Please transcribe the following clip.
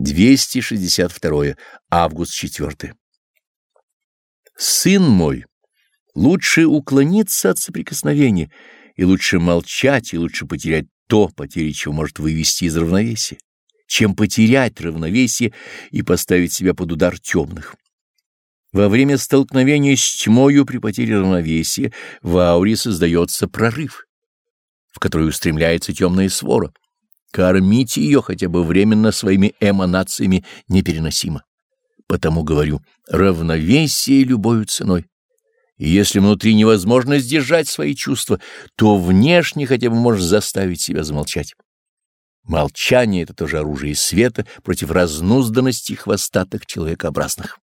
262 август 4. Сын мой, лучше уклониться от соприкосновения, и лучше молчать, и лучше потерять то, потери чего может вывести из равновесия, чем потерять равновесие и поставить себя под удар темных. Во время столкновения с тьмою при потере равновесия в ауре создается прорыв, в который устремляется темная свора. Кормите ее хотя бы временно своими эманациями непереносимо. Потому говорю, равновесие любою ценой. И если внутри невозможно сдержать свои чувства, то внешне хотя бы можешь заставить себя замолчать. Молчание — это тоже оружие света против разнузданности хвостатых человекообразных.